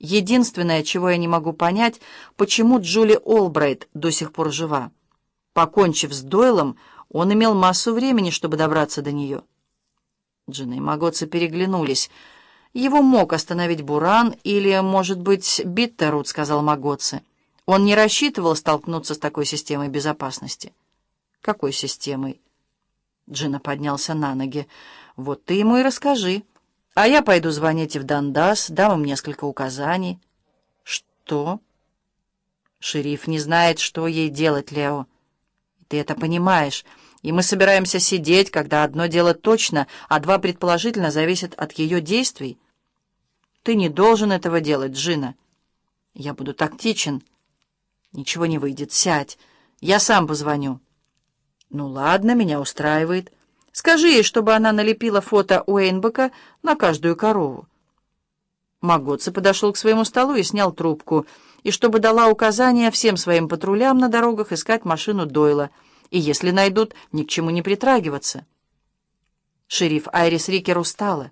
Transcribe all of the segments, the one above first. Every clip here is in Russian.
Единственное, чего я не могу понять, почему Джули Олбрайт до сих пор жива. Покончив с Дойлом, он имел массу времени, чтобы добраться до нее. Джина и Магоцы переглянулись. «Его мог остановить Буран или, может быть, Биттерут», — сказал Магоцы. Он не рассчитывал столкнуться с такой системой безопасности. «Какой системой?» Джина поднялся на ноги. «Вот ты ему и расскажи. А я пойду звонить в Дандас, дам им несколько указаний». «Что?» «Шериф не знает, что ей делать, Лео. Ты это понимаешь. И мы собираемся сидеть, когда одно дело точно, а два предположительно зависят от ее действий. Ты не должен этого делать, Джина. Я буду тактичен. Ничего не выйдет. Сядь. Я сам позвоню. Ну ладно, меня устраивает. Скажи ей, чтобы она налепила фото Уэйнбека на каждую корову. Магоци подошел к своему столу и снял трубку, и чтобы дала указания всем своим патрулям на дорогах искать машину Дойла — и если найдут, ни к чему не притрагиваться. Шериф Айрис Рикер устала.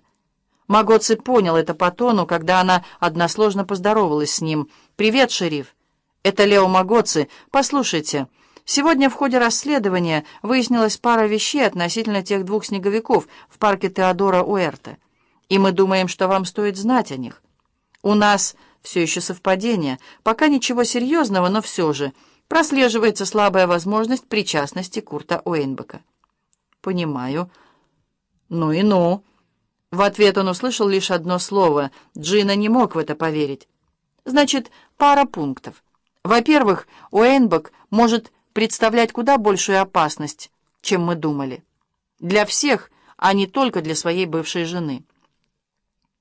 Магоци понял это по тону, когда она односложно поздоровалась с ним. «Привет, шериф. Это Лео Магоци. Послушайте, сегодня в ходе расследования выяснилась пара вещей относительно тех двух снеговиков в парке Теодора Уэрта. И мы думаем, что вам стоит знать о них. У нас все еще совпадение. Пока ничего серьезного, но все же — прослеживается слабая возможность причастности Курта Уэйнбека. «Понимаю». «Ну и ну». В ответ он услышал лишь одно слово. Джина не мог в это поверить. «Значит, пара пунктов. Во-первых, Уэйнбек может представлять куда большую опасность, чем мы думали. Для всех, а не только для своей бывшей жены».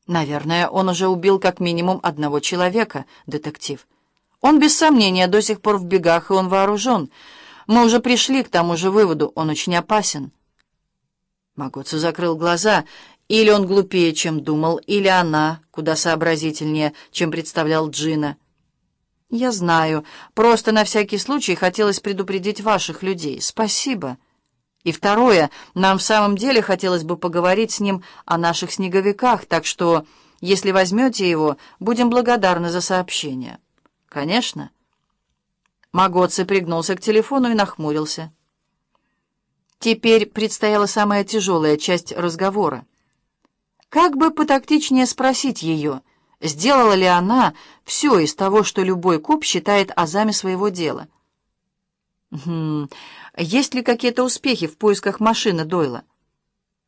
«Наверное, он уже убил как минимум одного человека, детектив». Он, без сомнения, до сих пор в бегах, и он вооружен. Мы уже пришли к тому же выводу, он очень опасен. Магоцу закрыл глаза. Или он глупее, чем думал, или она куда сообразительнее, чем представлял Джина. «Я знаю. Просто на всякий случай хотелось предупредить ваших людей. Спасибо. И второе, нам в самом деле хотелось бы поговорить с ним о наших снеговиках, так что, если возьмете его, будем благодарны за сообщение». «Конечно». Магоци пригнулся к телефону и нахмурился. Теперь предстояла самая тяжелая часть разговора. Как бы потактичнее спросить ее, сделала ли она все из того, что любой куп считает азами своего дела. Есть ли какие-то успехи в поисках машины Дойла?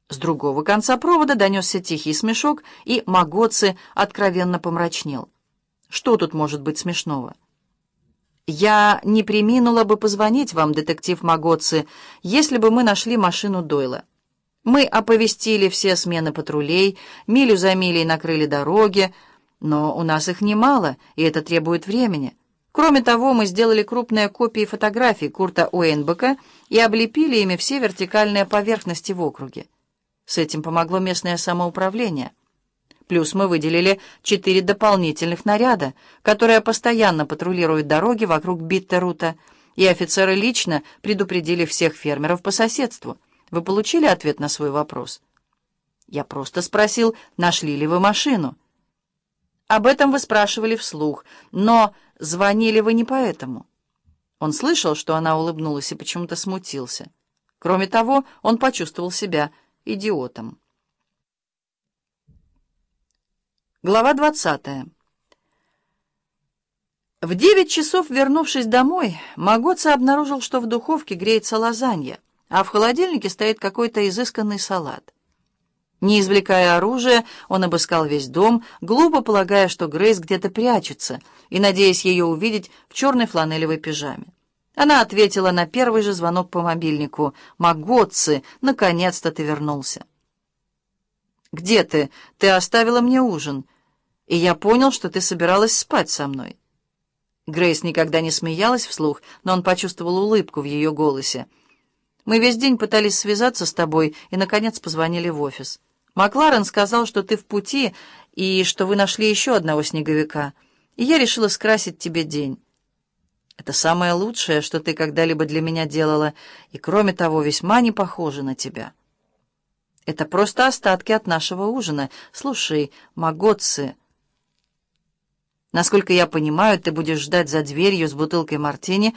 С другого конца провода донесся тихий смешок, и Магоци откровенно помрачнел. Что тут может быть смешного? Я не приминула бы позвонить вам, детектив Магоци, если бы мы нашли машину Дойла. Мы оповестили все смены патрулей, милю за милей накрыли дороги, но у нас их немало, и это требует времени. Кроме того, мы сделали крупные копии фотографий Курта Уэйнбека и облепили ими все вертикальные поверхности в округе. С этим помогло местное самоуправление. Плюс мы выделили четыре дополнительных наряда, которые постоянно патрулируют дороги вокруг Биттерута, и офицеры лично предупредили всех фермеров по соседству. Вы получили ответ на свой вопрос? Я просто спросил, нашли ли вы машину. Об этом вы спрашивали вслух, но звонили вы не поэтому. Он слышал, что она улыбнулась и почему-то смутился. Кроме того, он почувствовал себя идиотом. Глава 20. В девять часов, вернувшись домой, Магоца обнаружил, что в духовке греется лазанья, а в холодильнике стоит какой-то изысканный салат. Не извлекая оружия, он обыскал весь дом, глупо полагая, что Грейс где-то прячется, и надеясь ее увидеть в черной фланелевой пижаме. Она ответила на первый же звонок по мобильнику. «Магоцци, наконец-то ты вернулся!» «Где ты? Ты оставила мне ужин, и я понял, что ты собиралась спать со мной». Грейс никогда не смеялась вслух, но он почувствовал улыбку в ее голосе. «Мы весь день пытались связаться с тобой и, наконец, позвонили в офис. Макларен сказал, что ты в пути и что вы нашли еще одного снеговика, и я решила скрасить тебе день. Это самое лучшее, что ты когда-либо для меня делала, и, кроме того, весьма не похоже на тебя». Это просто остатки от нашего ужина. Слушай, Магоцци...» Насколько я понимаю, ты будешь ждать за дверью с бутылкой мартини